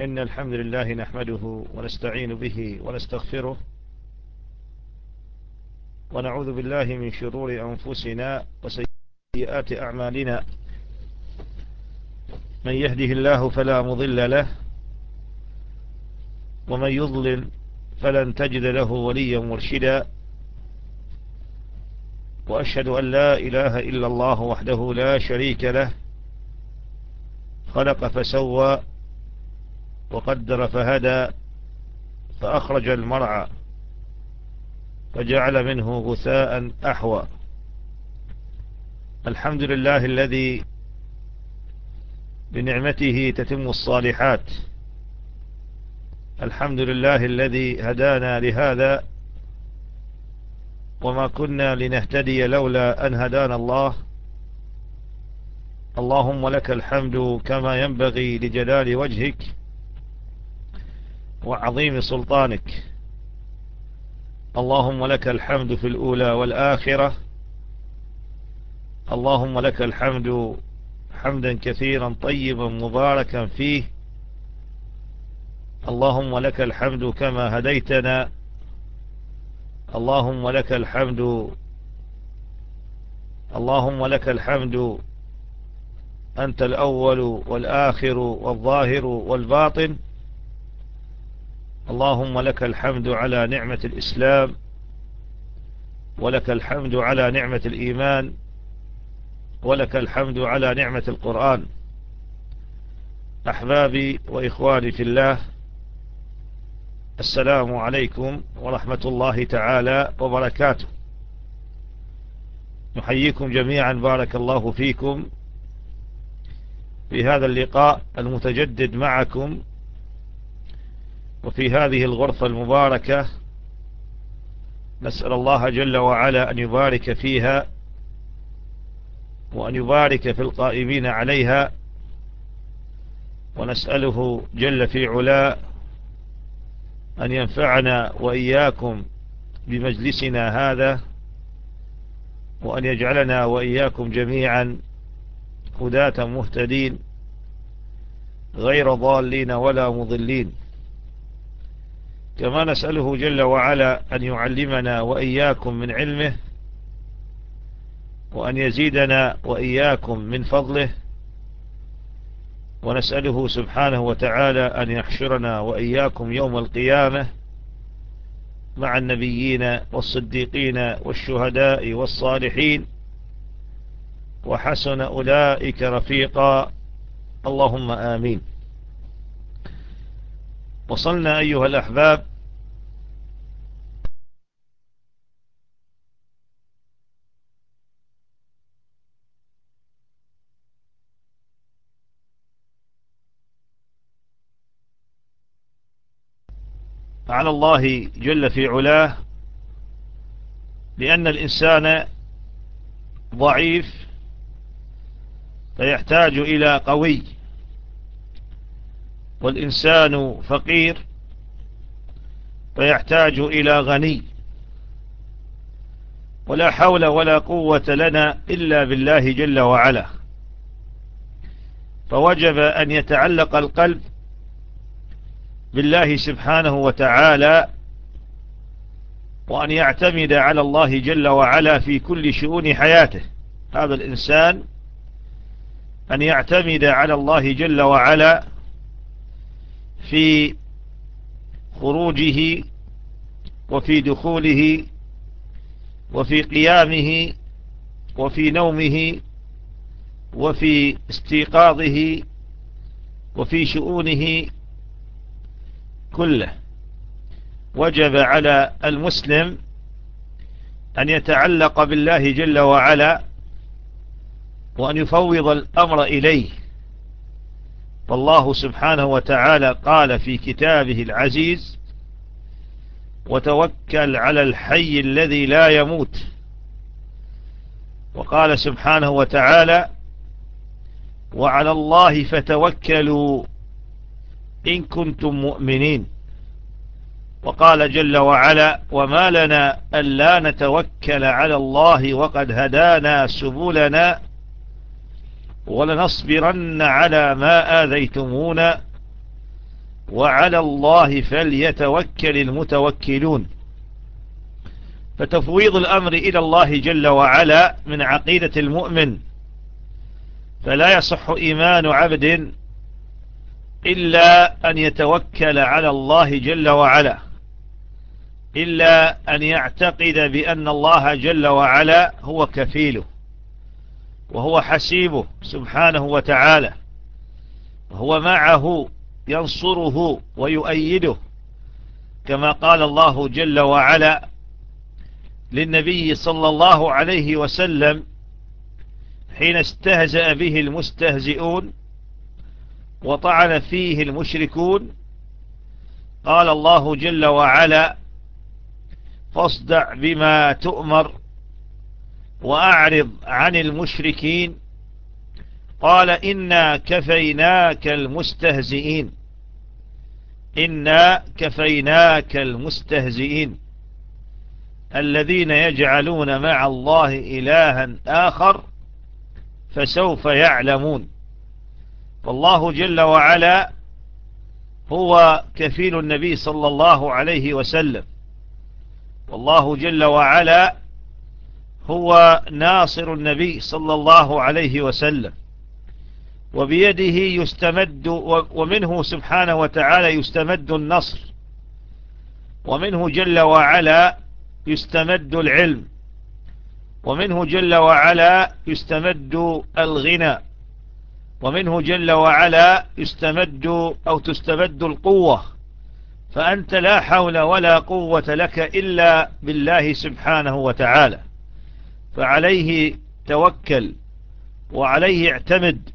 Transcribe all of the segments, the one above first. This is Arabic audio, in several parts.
إن الحمد لله نحمده ونستعين به ونستغفره ونعوذ بالله من شرور أنفسنا وسيئات أعمالنا. من يهده الله فلا مضل له ومن يضلل فلن تجد له وليا مرشدا. وأشهد أن لا إله إلا الله وحده لا شريك له. خلق فسوى وقدر فهدى فأخرج المرعى فجعل منه غثاء أحوى. الحمد لله الذي بنعمته تتم الصالحات. الحمد لله الذي هدانا لهذا وما كنا لنهتدي لولا أن هدانا الله. اللهم لك الحمد كما ينبغي لجلال وجهك. وعظيم سلطانك. اللهم لك الحمد في الأولى والآخرة. اللهم لك الحمد حمدا كثيرا طيبا مباركا فيه. اللهم لك الحمد كما هديتنا. اللهم لك الحمد اللهم لك الحمد أنت الأول والآخر والظاهر والباطن. اللهم لك الحمد على نعمة الإسلام ولك الحمد على نعمة الإيمان ولك الحمد على نعمة القرآن. أحبابي وإخواني في الله السلام عليكم ورحمة الله تعالى وبركاته. نحييكم جميعا بارك الله فيكم. في هذا اللقاء المتجدد معكم وفي هذه الغرفة المباركة نسأل الله جل وعلا أن يبارك فيها وأن يبارك في القائمين عليها. ونسأله جل في علا أن ينفعنا وإياكم بمجلسنا هذا وأن يجعلنا وإياكم جميعا هداة مهتدين غير ضالين ولا مضلين. كما نسأله جل وعلا أن يعلمنا وإياكم من علمه وأن يزيدنا وإياكم من فضله ونسأله سبحانه وتعالى أن يحشرنا وإياكم يوم القيامة مع النبيين والصديقين والشهداء والصالحين وحسن أولئك رفيقا. اللهم آمين. وصلنا أيها الأحباب. على الله جل في علاه لأن الإنسان ضعيف فيحتاج إلى قوي. والإنسان فقير فيحتاج إلى غني. ولا حول ولا قوة لنا إلا بالله جل وعلا. فوجب أن يتعلق القلب بالله سبحانه وتعالى وأن يعتمد على الله جل وعلا في كل شؤون حياته. هذا الإنسان أن يعتمد على الله جل وعلا في خروجه وفي دخوله وفي قيامه وفي نومه وفي استيقاظه وفي شؤونه كله. وجب على المسلم أن يتعلق بالله جل وعلا وأن يفوض الأمر إليه. فالله سبحانه وتعالى قال في كتابه العزيز وتوكل على الحي الذي لا يموت. وقال سبحانه وتعالى وعلى الله فتوكلوا إن كنتم مؤمنين. وقال جل وعلا وما لنا ألا نتوكل على الله وقد هدانا سبلنا ولنصبرن على ما آذيتمونا وعلى الله فليتوكل المتوكلون. فتفويض الأمر إلى الله جل وعلا من عقيدة المؤمن. فلا يصح إيمان عبد إلا أن يتوكل على الله جل وعلا إلا أن يعتقد بأن الله جل وعلا هو كفيله. وهو حسيبه سبحانه وتعالى وهو معه ينصره ويؤيده كما قال الله جل وعلا للنبي صلى الله عليه وسلم حين استهزأ به المستهزئون وطعن فيه المشركون قال الله جل وعلا فاصدع بما تؤمر وأعرض عن المشركين. قال إنا كفيناك المستهزئين. إنا كفيناك المستهزئين. الذين يجعلون مع الله إلها آخر فسوف يعلمون. والله جل وعلا هو كفيل النبي صلى الله عليه وسلم. والله جل وعلا هو ناصر النبي صلى الله عليه وسلم. وبيده يستمد ومنه سبحانه وتعالى يستمد النصر. ومنه جل وعلا يستمد العلم. ومنه جل وعلا يستمد الغنى. ومنه جل وعلا يستمد أو تستمد القوة. فأنت لا حول ولا قوة لك إلا بالله سبحانه وتعالى. فعليه توكل وعليه اعتمد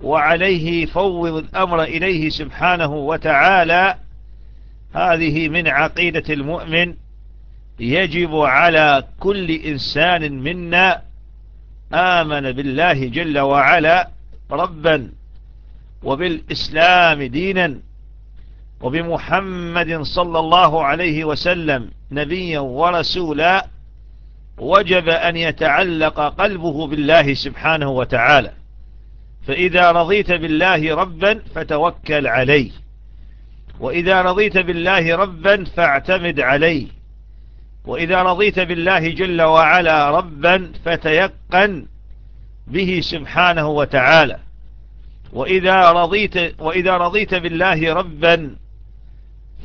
وعليه فوض الأمر إليه سبحانه وتعالى. هذه من عقيدة المؤمن يجب على كل إنسان منا آمن بالله جل وعلا ربا وبالإسلام دينا وبمحمد صلى الله عليه وسلم نبيا ورسولا وجب أن يتعلق قلبه بالله سبحانه وتعالى. فإذا رضيت بالله ربا فتوكل عليه. وإذا رضيت بالله ربا فاعتمد عليه. وإذا رضيت بالله جل وعلا ربا فتيقن به سبحانه وتعالى. وإذا رضيت, وإذا رضيت بالله ربا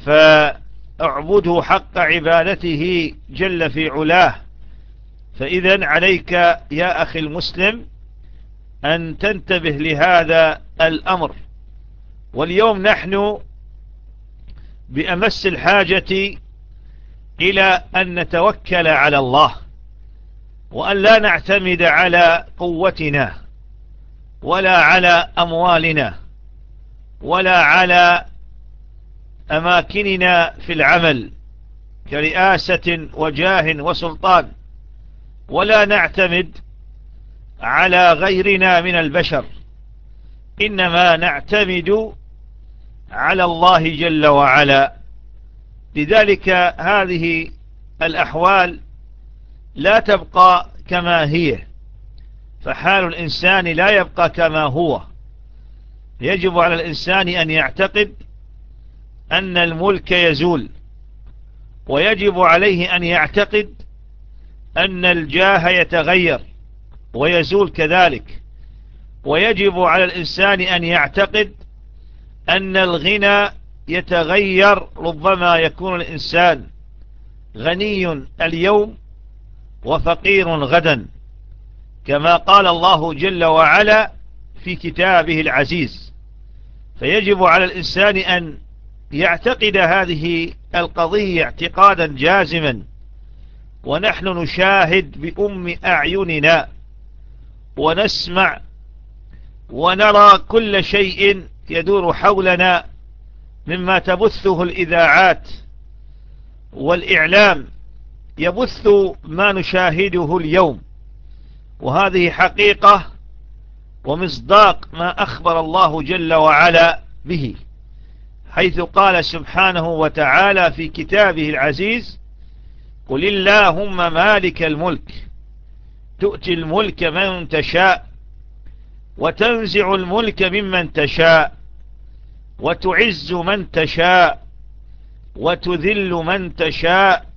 فاعبده حق عبادته جل في علاه. فإذا عليك يا أخي المسلم أن تنتبه لهذا الأمر. واليوم نحن بأمس الحاجة إلى أن نتوكل على الله وأن لا نعتمد على قوتنا ولا على أموالنا ولا على أماكننا في العمل كرئاسة وجاه وسلطان. ولا نعتمد على غيرنا من البشر إنما نعتمد على الله جل وعلا. لذلك هذه الأحوال لا تبقى كما هي. فحال الإنسان لا يبقى كما هو. يجب على الإنسان أن يعتقد أن الملك يزول ويجب عليه أن يعتقد أن الجاه يتغير ويزول كذلك ويجب على الإنسان أن يعتقد أن الغنى يتغير ربما يكون الإنسان غني اليوم وفقير غدا كما قال الله جل وعلا في كتابه العزيز. فيجب على الإنسان أن يعتقد هذه القضية اعتقادا جازما ونحن نشاهد بأم أعيننا ونسمع ونرى كل شيء يدور حولنا مما تبثه الإذاعات والإعلام يبث ما نشاهده اليوم. وهذه حقيقة ومصداق ما أخبر الله جل وعلا به حيث قال سبحانه وتعالى في كتابه العزيز قل اللهم مالك الملك تؤتي الملك من تشاء وتنزع الملك ممن تشاء وتعز من تشاء وتذل من تشاء.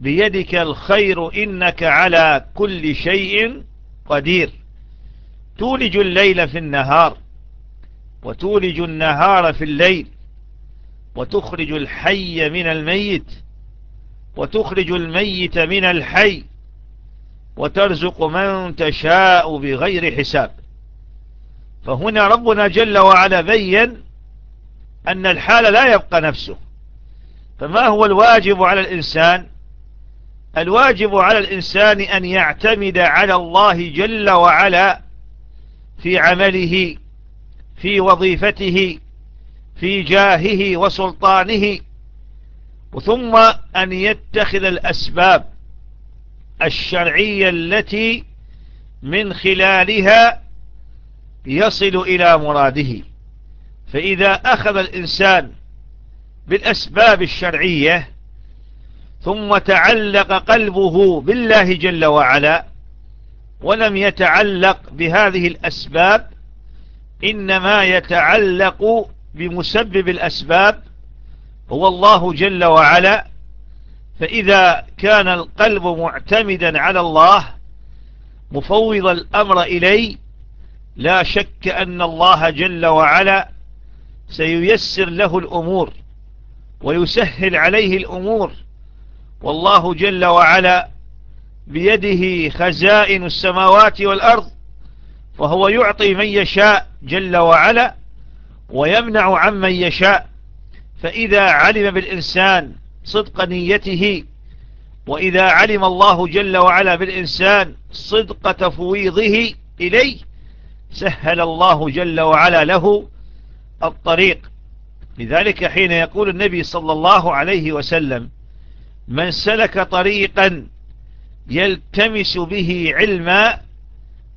بيدك الخير إنك على كل شيء قدير. تولج الليل في النهار وتولج النهار في الليل وتخرج الحي من الميت. وتخرج الميت من الحي وترزق من تشاء بغير حساب. فهنا ربنا جل وعلا بين أن الحال لا يبقى نفسه. فما هو الواجب على الإنسان؟ الواجب على الإنسان أن يعتمد على الله جل وعلا في عمله في وظيفته في جاهه وسلطانه ثم أن يتخذ الأسباب الشرعية التي من خلالها يصل إلى مراده. فإذا أخذ الإنسان بالأسباب الشرعية ثم تعلق قلبه بالله جل وعلا ولم يتعلق بهذه الأسباب إنما يتعلق بمسبب الأسباب هو الله جل وعلا فإذا كان القلب معتمدا على الله مفوض الأمر إليه لا شك أن الله جل وعلا سييسر له الأمور ويسهل عليه الأمور. والله جل وعلا بيده خزائن السماوات والأرض فهو يعطي من يشاء جل وعلا ويمنع عمن يشاء. فإذا علم بالإنسان صدق نيته وإذا علم الله جل وعلا بالإنسان صدق تفويضه إليه سهل الله جل وعلا له الطريق. لذلك حين يقول النبي صلى الله عليه وسلم من سلك طريقا يلتمس به علما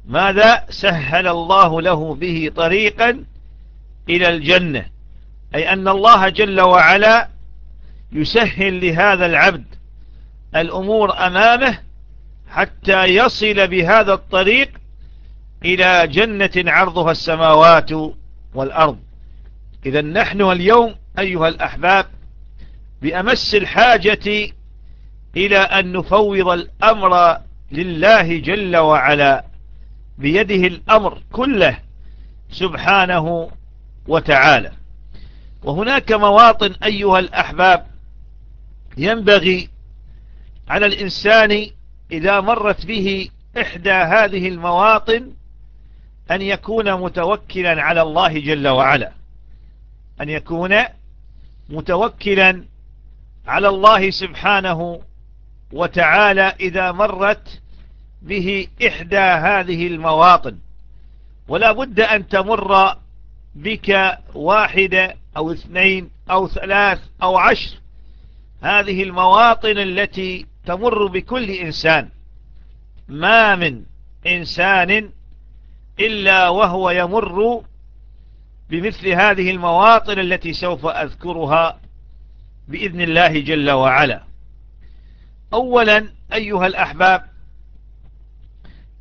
ماذا؟ سهل الله له به طريقا إلى الجنة. أي أن الله جل وعلا يسهل لهذا العبد الأمور أمامه حتى يصل بهذا الطريق إلى جنة عرضها السماوات والأرض. إذا نحن اليوم أيها الأحباب بأمس الحاجة إلى أن نفوض الأمر لله جل وعلا بيده الأمر كله سبحانه وتعالى. وهناك مواطن أيها الأحباب ينبغي على الإنسان إذا مرت به إحدى هذه المواطن أن يكون متوكلا على الله جل وعلا. أن يكون متوكلا على الله سبحانه وتعالى إذا مرت به إحدى هذه المواطن. ولا بد أن تمر بك واحدة أو اثنين أو ثلاث أو عشر. هذه المواطن التي تمر بكل إنسان. ما من إنسان إلا وهو يمر بمثل هذه المواطن التي سوف أذكرها بإذن الله جل وعلا. أولا أيها الأحباب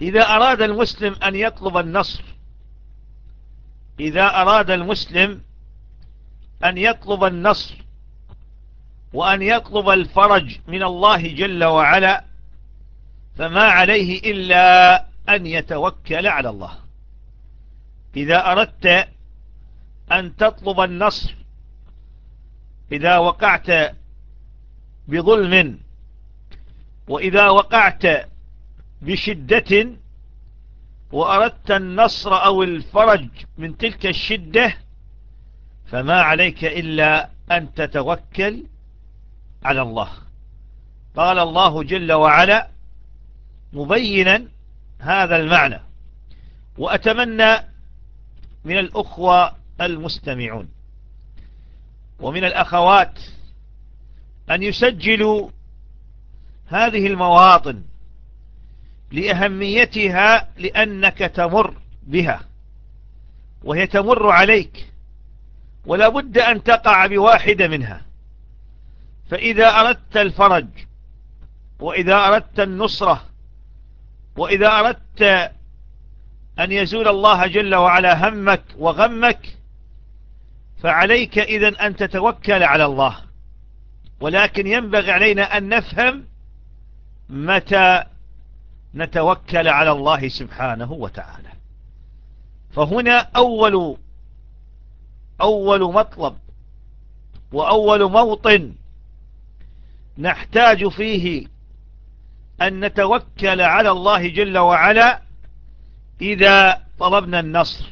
إذا أراد المسلم أن يطلب النصر إذا أراد المسلم أن يطلب النصر وأن يطلب الفرج من الله جل وعلا فما عليه إلا أن يتوكل على الله. إذا أردت أن تطلب النصر إذا وقعت بظلم وإذا وقعت بشدة وأردت النصر أو الفرج من تلك الشدة فما عليك إلا أن تتوكل على الله. قال الله جل وعلا مبينا هذا المعنى وأتمنى من الأخوة المستمعون ومن الأخوات أن يسجلوا هذه المواطن لأهميتها لأنك تمر بها وهي تمر عليك. ولا بد أن تقع بواحدة منها. فإذا أردت الفرج وإذا أردت النصرة وإذا أردت أن يزول الله جل وعلا همك وغمك فعليك إذن أن تتوكل على الله. ولكن ينبغي علينا أن نفهم متى نتوكل على الله سبحانه وتعالى. فهنا أول أول مطلب وأول موطن نحتاج فيه أن نتوكل على الله جل وعلا إذا طلبنا النصر.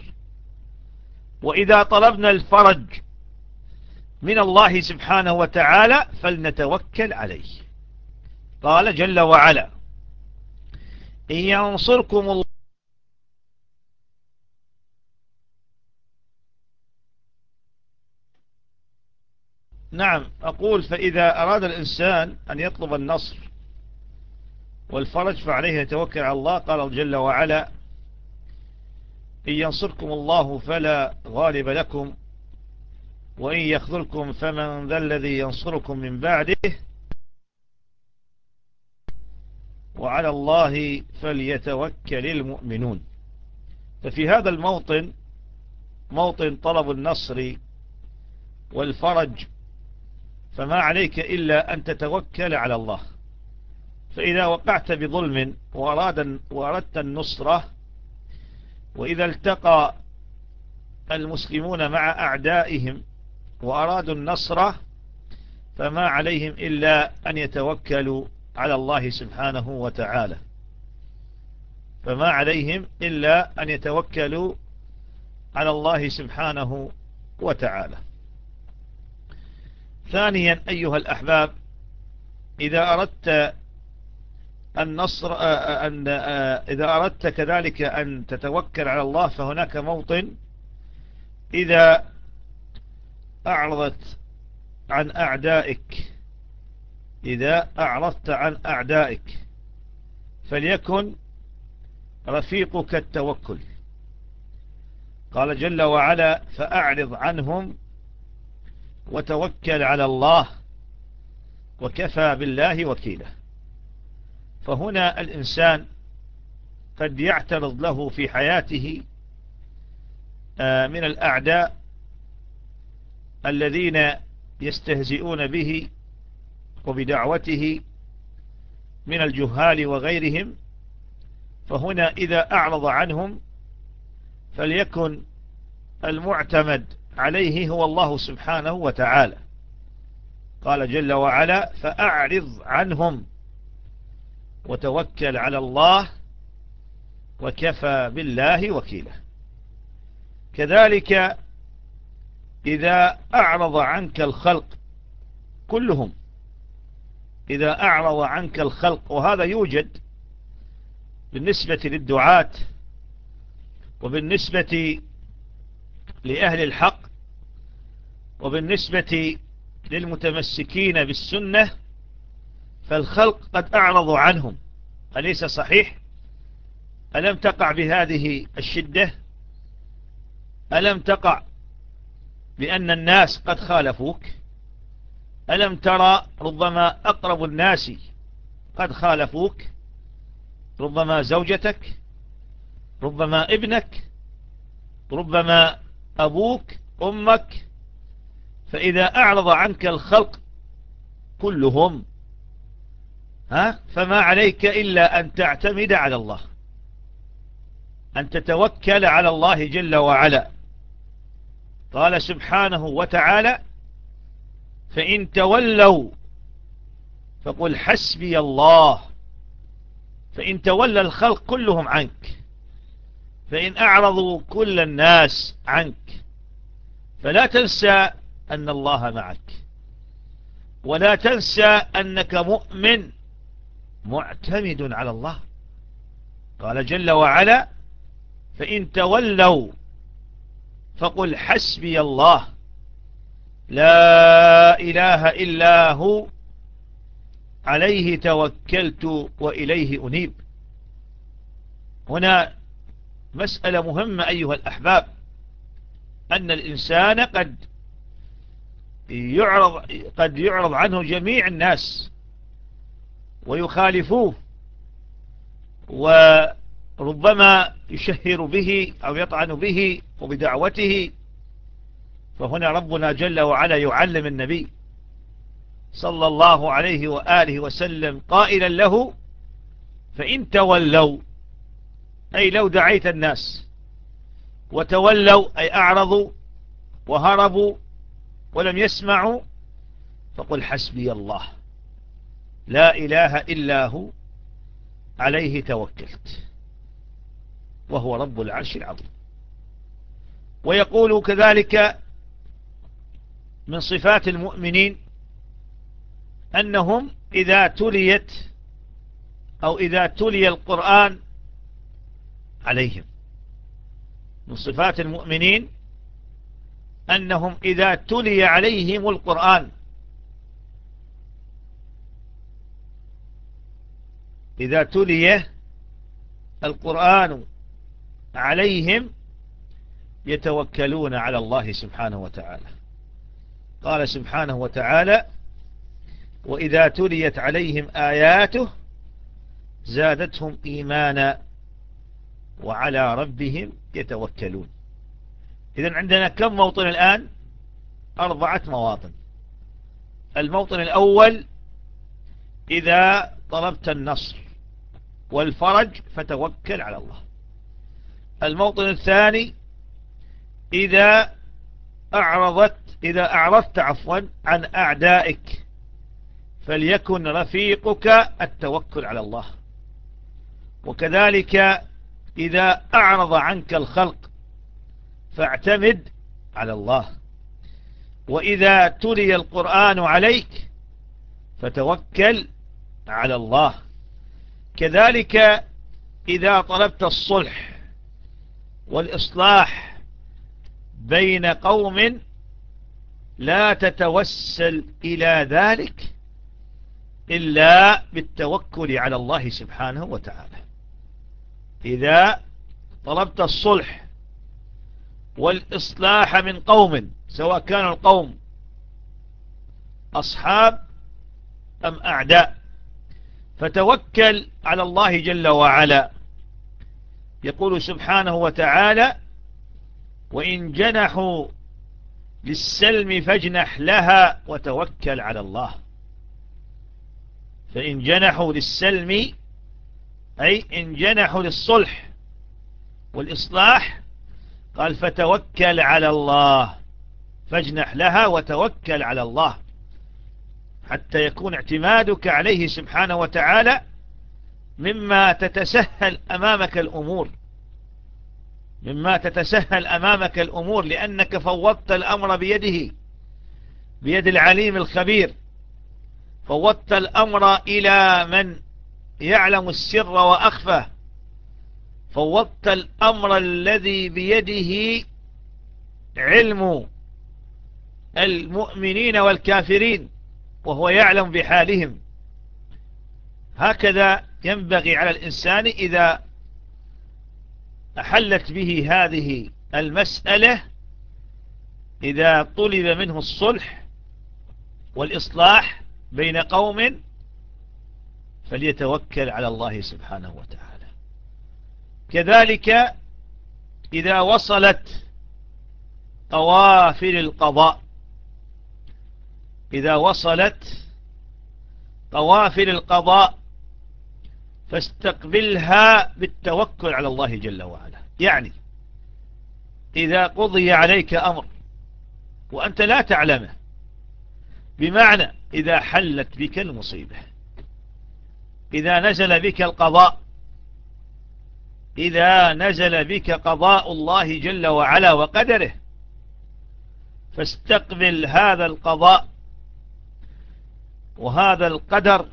وإذا طلبنا الفرج من الله سبحانه وتعالى فلنتوكل عليه. قال جل وعلا إن ينصركم الله نعم أقول فإذا أراد الإنسان أن يطلب النصر والفرج فعليه يتوكل على الله قال جل وعلا إن ينصركم الله فلا غالب لكم وإن يخذلكم فمن ذا الذي ينصركم من بعده وعلى الله فليتوكل المؤمنون. ففي هذا الموطن موطن طلب النصر والفرج فما عليك إلا أن تتوكل على الله. فإذا وقعت بظلم وأراد وأردت النصرة وإذا التقى المسلمون مع أعدائهم وأرادوا النصر فما عليهم إلا أن يتوكلوا على الله سبحانه وتعالى. فما عليهم إلا أن يتوكلوا على الله سبحانه وتعالى. ثانيا أيها الأحباب إذا أردت النصر آه، آه، أن آه، إذا أردت كذلك أن تتوكل على الله فهناك موطن. إذا أعرضت عن أعدائك إذا أعرضت عن أعدائك فليكن رفيقك التوكل. قال جل وعلا فأعرض عنهم وتوكل على الله وكفى بالله وكيلا فهنا الإنسان قد يعترض له في حياته آه، من الأعداء الذين يستهزئون به وبدعوته من الجهال وغيرهم. فهنا إذا أعرض عنهم فليكن المعتمد عليه هو الله سبحانه وتعالى. قال جل وعلا فأعرض عنهم وتوكل على الله وكفى بالله وكيلا. كذلك إذا أعرض عنك الخلق كلهم إذا أعرض عنك الخلق وهذا يوجد بالنسبة للدعاة وبالنسبة لأهل الحق وبالنسبة للمتمسكين بالسنة فالخلق قد أعرضوا عنهم. أليس صحيح؟ ألم تقع بهذه الشدة؟ ألم تقع بأن الناس قد خالفوك؟ ألم ترى ربما أقرب الناس قد خالفوك؟ ربما زوجتك؟ ربما ابنك؟ ربما أبوك؟ أمك؟ فإذا أعرض عنك الخلق كلهم ها فما عليك إلا أن تعتمد على الله أن تتوكل على الله جل وعلا. قال سبحانه وتعالى فإن تولوا فقل حسبي الله فإن تولى الخلق كلهم عنك فإن أعرضوا كل الناس عنك فلا تنسى أن الله معك. ولا تنسى أنك مؤمن معتمد على الله. قال جل وعلا فإن تولوا فقل حسبي الله. لا إله إلا هو. عليه توكلت وإليه أنيب. هنا مسألة مهمة أيها الأحباب. أن الإنسان قد يعرض قد يعرض عنه جميع الناس ويخالفوه وربما يشهر به أو يطعن به وبدعوته فهنا ربنا جل وعلا يعلم النبي صلى الله عليه وآله وسلم قائلا له فإن تولوا أي لو دعيت الناس وتولوا أي أعرضوا وهربوا ولم يسمعوا فقل حسبي الله. لا إله إلا هو عليه توكلت وهو رب العرش العظيم. ويقول كذلك من صفات المؤمنين أنهم إذا تليت أو إذا تلي القرآن عليهم. من صفات المؤمنين أنهم إذا تلي عليهم القرآن. إذا تلي القرآن عليهم يتوكلون على الله سبحانه وتعالى. قال سبحانه وتعالى وإذا تليت عليهم آياته زادتهم إيمانا وعلى ربهم يتوكلون. إذا عندنا كم موطن الآن؟ أربعة مواطن. الموطن الأول إذا طلبت النصر والفرج فتوكل على الله. الموطن الثاني إذا أعرضت إذا أعرضت عفوا عن أعدائك فليكن رفيقك التوكل على الله. وكذلك إذا أعرض عنك الخلق فاعتمد على الله. وإذا تلي القرآن عليك فتوكل على الله. كذلك إذا طلبت الصلح والإصلاح بين قوم لا تتوسل إلى ذلك إلا بالتوكل على الله سبحانه وتعالى. إذا طلبت الصلح والإصلاح من قوم سواء كان القوم أصحاب أم أعداء. فتوكل على الله جل وعلا. يقول سبحانه وتعالى وإن جنحوا للسلم فاجنح لها وتوكل على الله. فإن جنحوا للسلم أي إن جنحوا للصلح والإصلاح قال فتوكل على الله. فاجنح لها وتوكل على الله. حتى يكون اعتمادك عليه سبحانه وتعالى مما تتسهل أمامك الأمور. مما تتسهل أمامك الأمور لأنك فوضت الأمر بيده بيد العليم الخبير. فوضت الأمر إلى من يعلم السر وأخفى. فوضت الأمر الذي بيده علم المؤمنين والكافرين وهو يعلم بحالهم. هكذا ينبغي على الإنسان إذا أحلت به هذه المسألة إذا طلب منه الصلح والإصلاح بين قوم فليتوكل على الله سبحانه وتعالى. كذلك إذا وصلت قوافل القضاء إذا وصلت قوافل القضاء فاستقبلها بالتوكل على الله جل وعلا. يعني إذا قضي عليك أمر وأنت لا تعلمه بمعنى إذا حلت بك المصيبة إذا نزل بك القضاء إذا نزل بك قضاء الله جل وعلا وقدره فاستقبل هذا القضاء وهذا القدر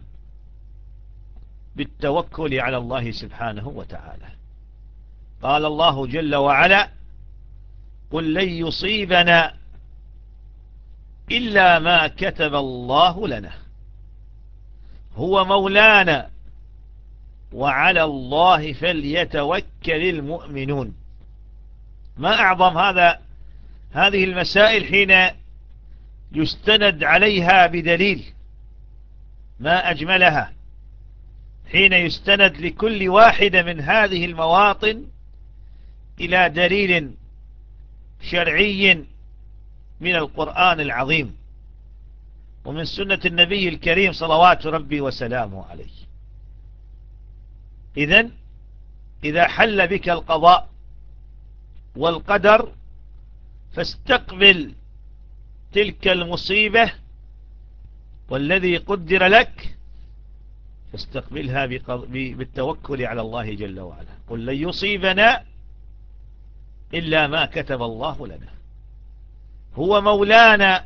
بالتوكل على الله سبحانه وتعالى. قال الله جل وعلا قل لن يصيبنا إلا ما كتب الله لنا. هو مولانا وعلى الله فليتوكل المؤمنون. ما أعظم هذا هذه المسائل حين يستند عليها بدليل ما أجملها. حين يستند لكل واحدة من هذه المواطن إلى دليل شرعي من القرآن العظيم. ومن سنة النبي الكريم صلوات ربي وسلامه عليه. إذن إذا حل بك القضاء والقدر فاستقبل تلك المصيبة والذي قدر لك فاستقبلها بالتوكل على الله جل وعلا. قل لن يصيبنا إلا ما كتب الله لنا. هو مولانا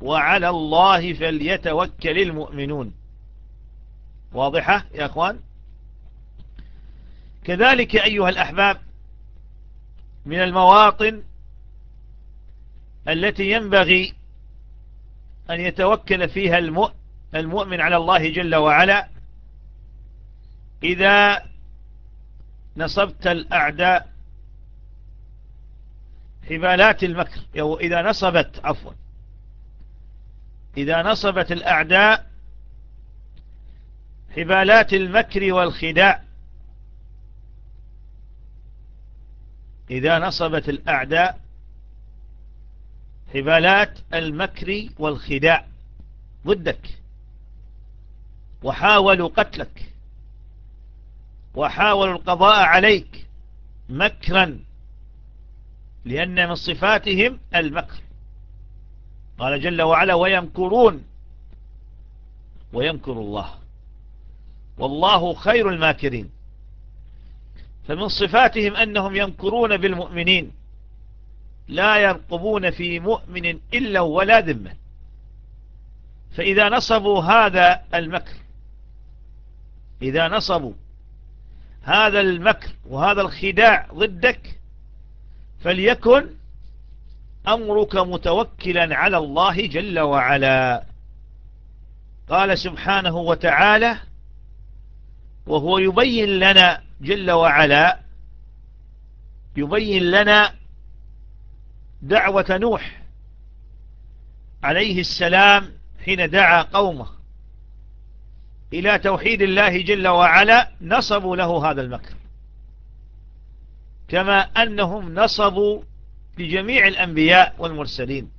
وعلى الله فليتوكل المؤمنون. واضحة يا أخوان؟ كذلك أيها الأحباب من المواطن التي ينبغي أن يتوكل فيها المؤمن على الله جل وعلا إذا نصبت الأعداء حبالات المكر أو إذا نصبت عفوا إذا نصبت الأعداء حبالات المكر والخداع إذا نصبت الأعداء حبالات المكر والخداع ضدك وحاولوا قتلك وحاولوا القضاء عليك مكرا لأن من صفاتهم المكر. قال جل وعلا ويمكرون ويمكر الله والله خير الماكرين. فمن صفاتهم أنهم يمكرون بالمؤمنين لا يرقبون في مؤمن إلا ولا ذمة. فإذا نصبوا هذا المكر إذا نصبوا هذا المكر وهذا الخداع ضدك فليكن أمرك متوكلا على الله جل وعلا. قال سبحانه وتعالى وهو يبين لنا جل وعلا يبين لنا دعوة نوح عليه السلام حين دعا قومه. إلى توحيد الله جل وعلا نصبوا له هذا المكر. كما أنهم نصبوا لجميع الأنبياء والمرسلين.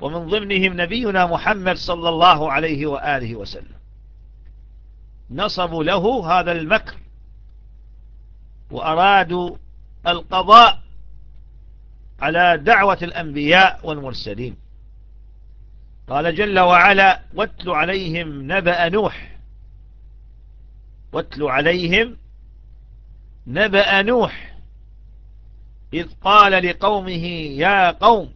ومن ضمنهم نبينا محمد صلى الله عليه وآله وسلم. نصبوا له هذا المكر وأرادوا القضاء على دعوة الأنبياء والمرسلين. قال جل وعلا واتل عليهم نبأ نوح. واتل عليهم نبأ نوح. إذ قال لقومه يا قوم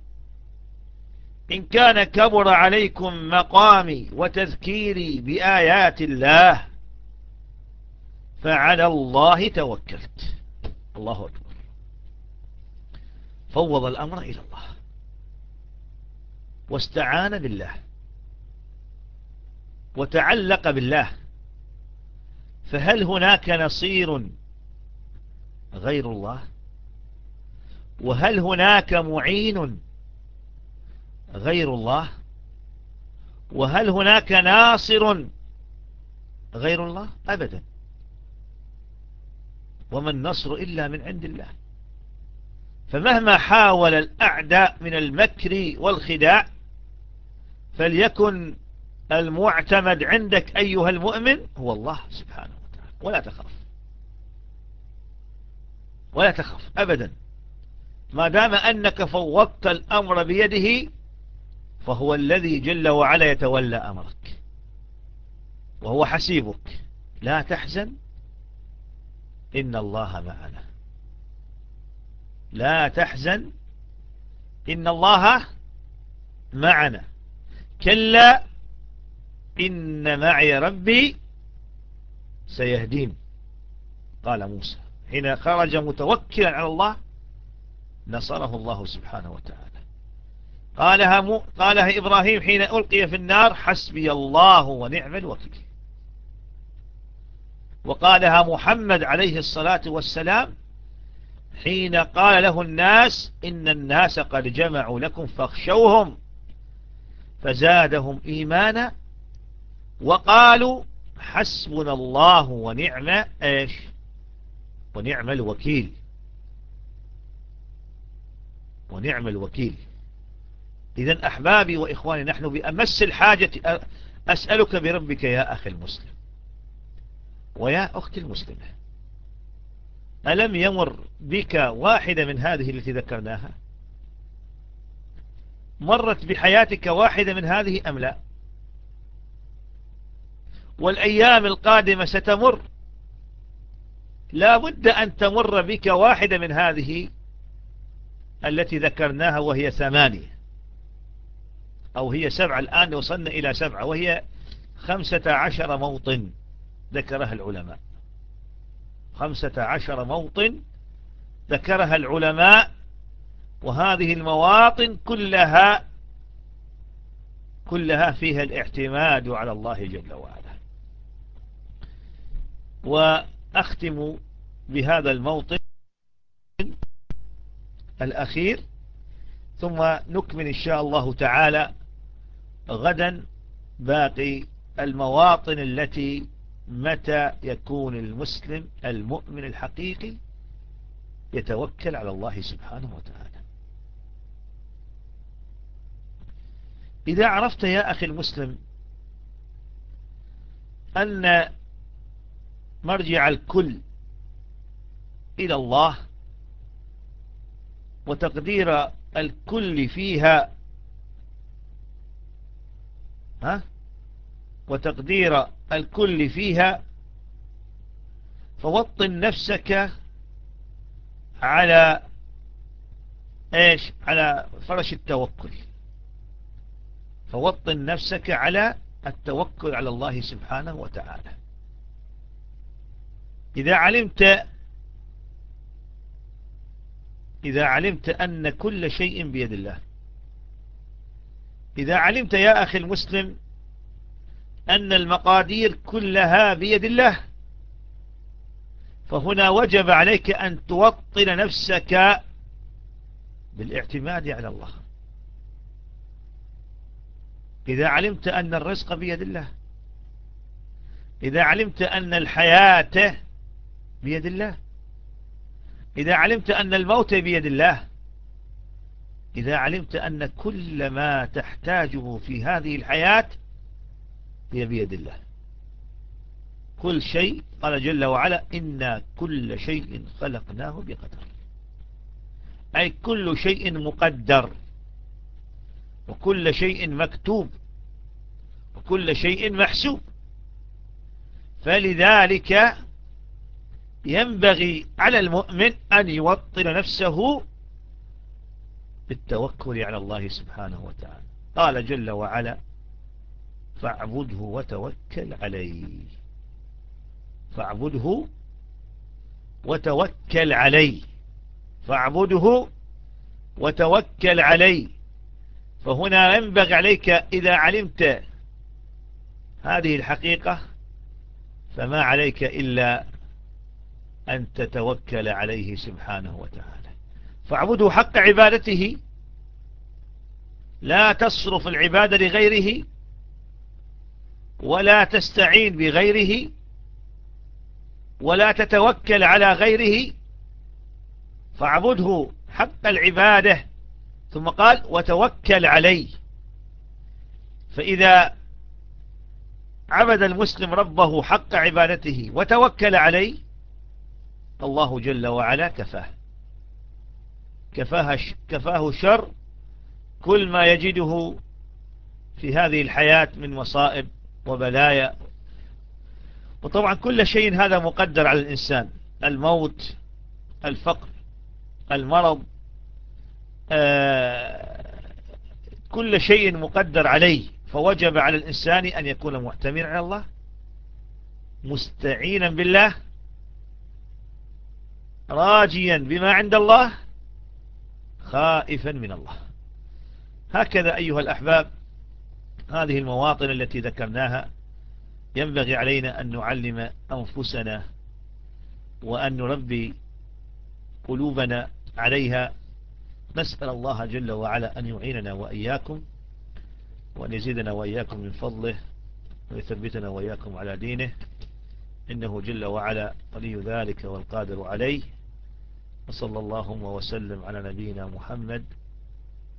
إن كان كبر عليكم مقامي وتذكيري بآيات الله فعلى الله توكلت. الله أكبر. فوض الأمر إلى الله. واستعان بالله. وتعلق بالله. فهل هناك نصير غير الله؟ وهل هناك معين غير الله؟ وهل هناك ناصر غير الله؟ أبدا. وما النصر إلا من عند الله. فمهما حاول الأعداء من المكر والخداع فليكن المعتمد عندك أيها المؤمن هو الله سبحانه وتعالى. ولا تخاف. ولا تخاف أبدا. ما دام أنك فوضت الأمر بيده فهو الذي جل وعلا يتولى أمرك. وهو حسيبك. لا تحزن. إن الله معنا. لا تحزن. إن الله معنا. كلا إن معي ربي سيهدين. قال موسى. حين خرج متوكلا على الله نصره الله سبحانه وتعالى. قالها, م... قالها إبراهيم حين ألقي في النار حسبي الله ونعم الوكيل. وقالها محمد عليه الصلاة والسلام حين قال له الناس إن الناس قد جمعوا لكم فاخشوهم فزادهم إيمانا وقالوا حسبنا الله ونعم إيش؟ ونعم الوكيل. ونعم الوكيل. إذا أحبابي وإخواني نحن بأمس الحاجة أسألك بربك يا أخي المسلم. ويا أختي المسلمة ألم يمر بك واحدة من هذه التي ذكرناها؟ مرت بحياتك واحدة من هذه أم لا؟ والأيام القادمة ستمر. لا بد أن تمر بك واحدة من هذه التي ذكرناها وهي ثمانية أو هي سبعة. الآن وصلنا إلى سبعة وهي خمسة عشر موطن. ذكرها العلماء. خمسة عشر موطن ذكرها العلماء وهذه المواطن كلها كلها فيها الاعتماد على الله جل وعلا. وأختم بهذا الموطن الأخير ثم نكمل إن شاء الله تعالى غدا باقي المواطن التي متى يكون المسلم المؤمن الحقيقي يتوكل على الله سبحانه وتعالى؟ إذا عرفت يا أخي المسلم أن مرجع الكل إلى الله وتقدير الكل فيها ها؟ وتقدير الكل فيها فوطن نفسك على إيش؟ على فرش التوكل. فوطن نفسك على التوكل على الله سبحانه وتعالى. إذا علمت إذا علمت أن كل شيء بيد الله. إذا علمت يا أخي المسلم أن المقادير كلها بيد الله. فهنا وجب عليك أن توطن نفسك بالاعتماد على الله. إذا علمت أن الرزق بيد الله إذا علمت أن الحياة بيد الله إذا علمت أن الموت بيد الله إذا علمت أن كل ما تحتاجه في هذه الحياة هي بيد الله. كل شيء قال جل وعلا إنا كل شيء خلقناه بقدر. أي كل شيء مقدر. وكل شيء مكتوب. وكل شيء محسوب. فلذلك ينبغي على المؤمن أن يوطن نفسه بالتوكل على الله سبحانه وتعالى. قال جل وعلا فاعبده وتوكل عليه. فاعبده وتوكل عليه. فاعبده وتوكل عليه. فهنا ينبغي عليك إذا علمت هذه الحقيقة فما عليك إلا أن تتوكل عليه سبحانه وتعالى. فاعبده حق عبادته. لا تصرف العبادة لغيره. ولا تستعين بغيره ولا تتوكل على غيره فاعبده حق العبادة. ثم قال وتوكل عليه. فإذا عبد المسلم ربه حق عبادته وتوكل عليه الله جل وعلا كفاه. كفاه, كفاه شر كل ما يجده في هذه الحياة من مصائب. وبلايا. وطبعا كل شيء هذا مقدر على الإنسان. الموت الفقر المرض آه كل شيء مقدر عليه. فوجب على الإنسان أن يكون معتمرا على الله مستعينا بالله راجيا بما عند الله خائفا من الله. هكذا أيها الأحباب هذه المواطن التي ذكرناها ينبغي علينا أن نعلم أنفسنا وأن نربي قلوبنا عليها. نسأل الله جل وعلا أن يعيننا وإياكم وأن يزيدنا وإياكم من فضله ويثبتنا وإياكم على دينه. إنه جل وعلا ولي ذلك والقادر عليه. وصلى اللهم وسلم على نبينا محمد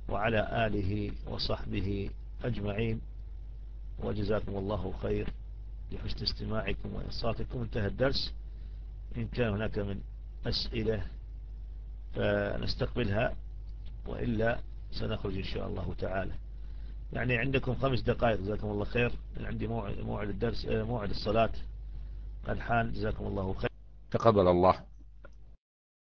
وعلى آله وصحبه أجمعين. وجزاكم الله خير لحسن استماعكم وإنصاتكم. انتهى الدرس. إن كان هناك من أسئلة فنستقبلها وإلا سنخرج إن شاء الله تعالى. يعني عندكم خمس دقائق جزاكم الله خير. عندي موعد, الدرس موعد الصلاة. قد حان جزاكم الله خير. تقبل الله.